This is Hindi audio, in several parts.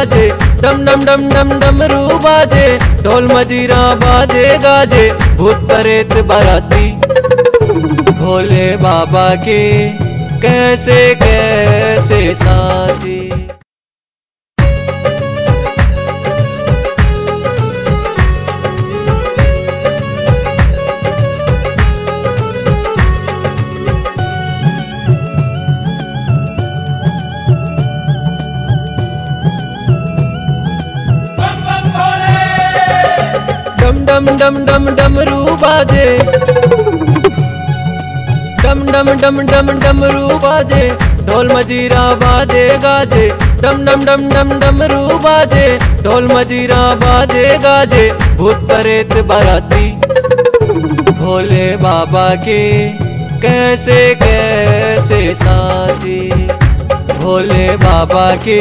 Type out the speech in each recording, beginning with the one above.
बाजे, डम डम डम डम डम रू बाजे, ढोल मजीरा बाजे गाजे, भूत प्रेत बराती। भोले बाबा के कैसे कैसे साजे। डम डम डम डमरू बाजे डम डम डम डम डमरू बाजे ढोल मजीरा बाजे गाजे डम डम डम डम डमरू बाजे ढोल मजीरा बाजे गाजे भूत परेत बराती भोले बाबा के कैसे कैसे साथी भोले बाबा के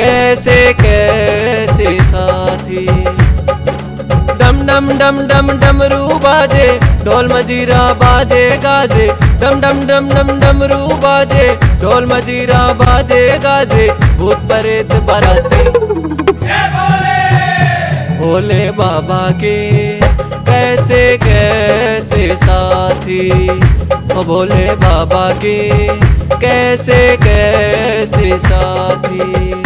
कैसे कैसे साथी डम डम डम डमरू बाजे, ढोल मजीरा बाजे गाजे। डम डम डम डम डमरू बाजे, ढोल मजीरा बाजे गाजे। भूत परेत बराते। भोले बाबा के कैसे कैसे साथी? भोले बाबा के कैसे कैसे साथी?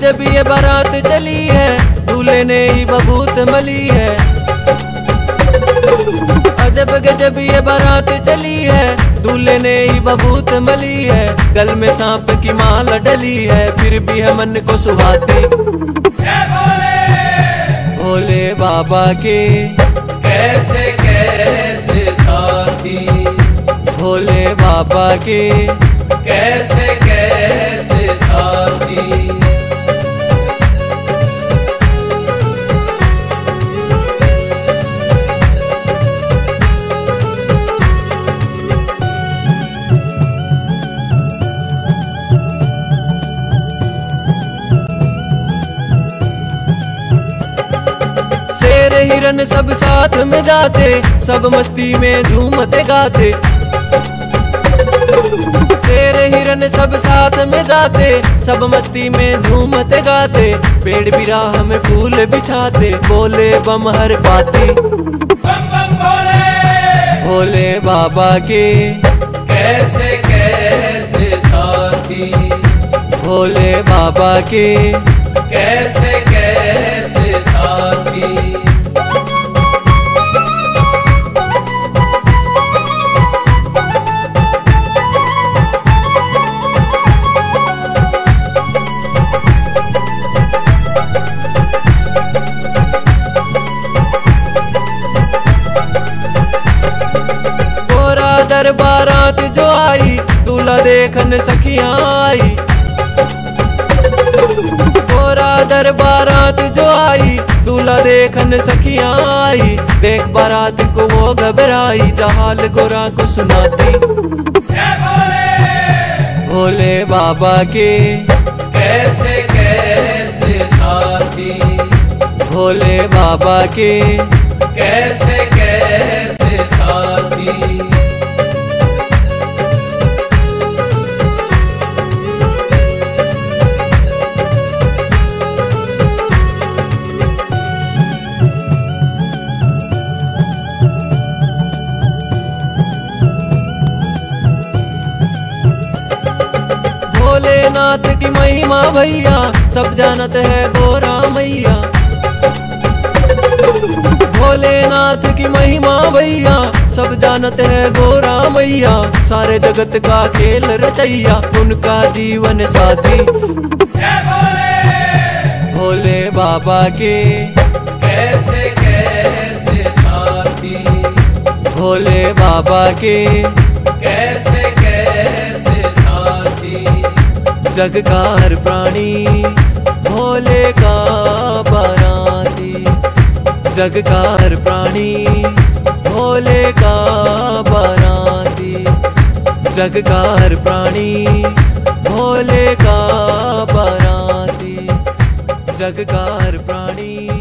जब ये बारात चली है, दूल्हे ने ही बबूत मली है। अजब गजब ये बारात चली है, दूल्हे ने ही बबूत मली है। गल में सांप की माल डली है, फिर भी है मन को सुहाती। भोले बाबा के कैसे कैसे साथी। भोले बाबा के कैसे कैसे हिरन सब साथ में जाते सब मस्ती में झूमते गाते। तेरे हिरन सब साथ में जाते सब मस्ती में झूमते गाते। पेड़ भी राह में फूल बिछाते बोले बम हर पाती। भोले बाबा के कैसे कैसे साथी? भोले बाबा के कैसे कैसे रात जो आई, दूल्हा देखन सखिया आई। गोरा दरबारात जो आई, दूल्हा देखन सखिया आई। देख बारात को वो घबराई, जहाल गोरा को सुनाती। भोले बाबा के, कैसे कैसे साथी? भोले बाबा के, कैसे भोलेनाथ की महिमा भैया, सब जानत है गोरा मैया भोलेनाथ की महिमा भैया, सब जानत है गोरा मैया सारे जगत का खेल रचैया, उनका जीवन साथी। भोले बाबा के कैसे कैसे साथी। भोले बाबा के कैसे जग प्राणी भोले का बनाती जग प्राणी भोले का बनाती जग प्राणी भोले का बनाती जग प्राणी।